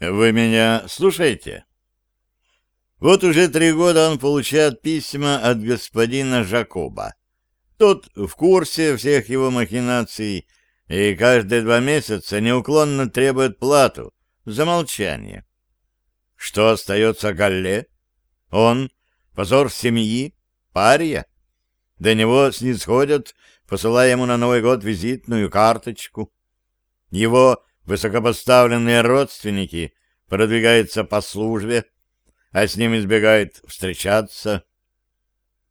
Вы меня слушаете? Вот уже три года он получает письма от господина Жакоба. Тот в курсе всех его махинаций и каждые два месяца неуклонно требует плату за молчание. Что остается Галле? Он — позор семьи, пария. До него снисходят, посылая ему на Новый год визитную карточку. Его высокопоставленные родственники продвигаются по службе, а с ним избегают встречаться.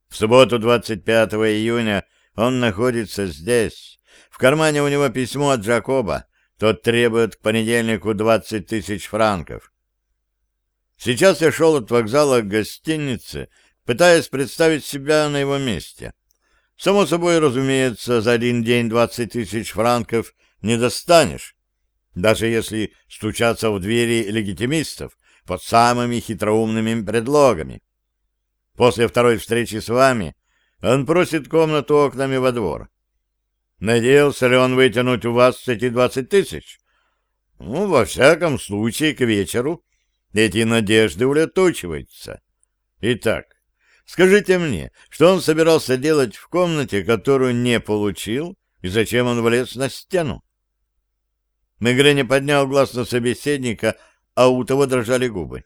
В субботу 25 июня он находится здесь. В кармане у него письмо от Джакоба. Тот требует к понедельнику 20 тысяч франков. Сейчас я шел от вокзала к гостинице, пытаясь представить себя на его месте. Само собой, разумеется, за один день 20 тысяч франков не достанешь, даже если стучаться в двери легитимистов под самыми хитроумными предлогами. После второй встречи с вами он просит комнату окнами во двор. Надеялся ли он вытянуть у вас эти двадцать тысяч? Ну, во всяком случае, к вечеру эти надежды улетучиваются. Итак, скажите мне, что он собирался делать в комнате, которую не получил, и зачем он влез на стену? Мегре не поднял глаз на собеседника, а у того дрожали губы.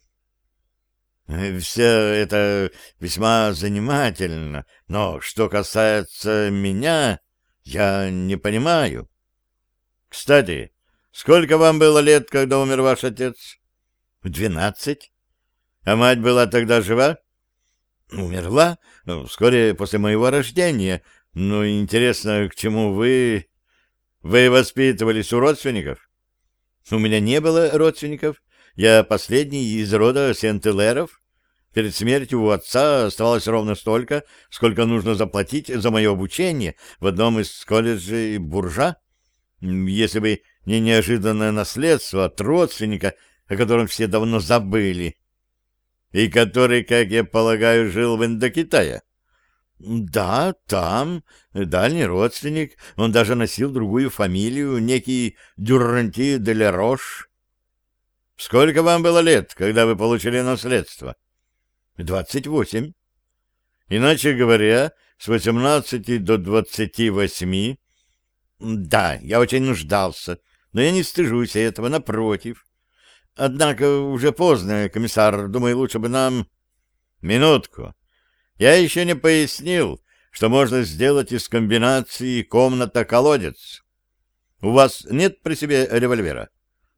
Все это весьма занимательно, но что касается меня, я не понимаю. Кстати, сколько вам было лет, когда умер ваш отец? Двенадцать. А мать была тогда жива? Умерла ну, вскоре после моего рождения. Ну, интересно, к чему вы... Вы воспитывались у родственников? У меня не было родственников. Я последний из рода Сент-Элеров. Перед смертью у отца оставалось ровно столько, сколько нужно заплатить за мое обучение в одном из колледжей Буржа. Если бы не неожиданное наследство от родственника, о котором все давно забыли, и который, как я полагаю, жил в Индокитае. Да, там, дальний родственник, он даже носил другую фамилию, некий Дюранти де Лерош. Сколько вам было лет, когда вы получили наследство? Двадцать восемь. Иначе говоря, с восемнадцати до двадцати восьми. Да, я очень нуждался, но я не стыжусь этого, напротив. Однако уже поздно, комиссар, думаю, лучше бы нам... Минутку. Я еще не пояснил, что можно сделать из комбинации комната-колодец. У вас нет при себе револьвера?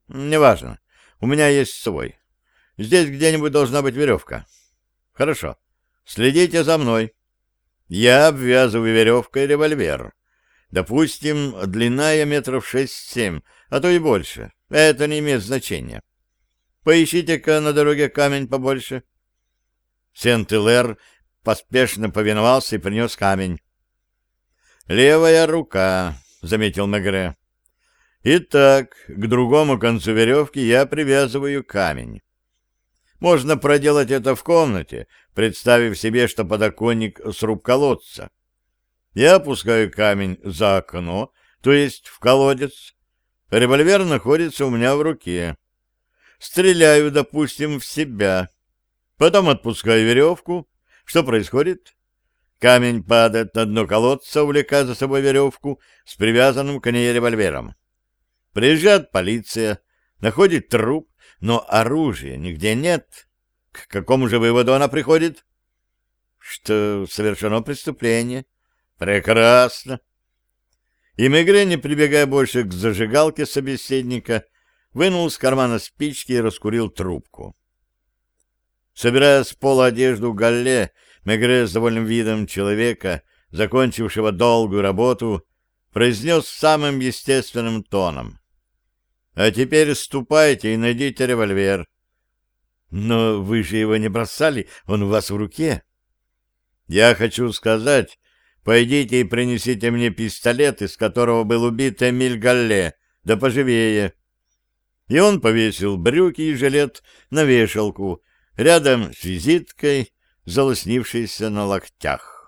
Неважно. У меня есть свой. Здесь где-нибудь должна быть веревка. Хорошо. Следите за мной. Я обвязываю веревкой револьвер. Допустим, длина ее метров шесть-семь, а то и больше. Это не имеет значения. Поищите-ка на дороге камень побольше. Сент-Илэр поспешно повиновался и принес камень. «Левая рука», — заметил Мегре. «Итак, к другому концу веревки я привязываю камень. Можно проделать это в комнате, представив себе, что подоконник сруб колодца. Я опускаю камень за окно, то есть в колодец. Револьвер находится у меня в руке. Стреляю, допустим, в себя. Потом отпускаю веревку, что происходит? Камень падает на дно колодца, увлекая за собой веревку с привязанным к ней револьвером. Приезжает полиция, находит труп, но оружия нигде нет. К какому же выводу она приходит? Что совершено преступление. Прекрасно. И Мегре, не прибегая больше к зажигалке собеседника, вынул из кармана спички и раскурил трубку. Собирая с пола одежду Галле, Мегре с довольным видом человека, закончившего долгую работу, произнес самым естественным тоном. «А теперь ступайте и найдите револьвер». «Но вы же его не бросали, он у вас в руке». «Я хочу сказать, пойдите и принесите мне пистолет, из которого был убит Эмиль Галле, да поживее». И он повесил брюки и жилет на вешалку, рядом с визиткой, залоснившейся на локтях.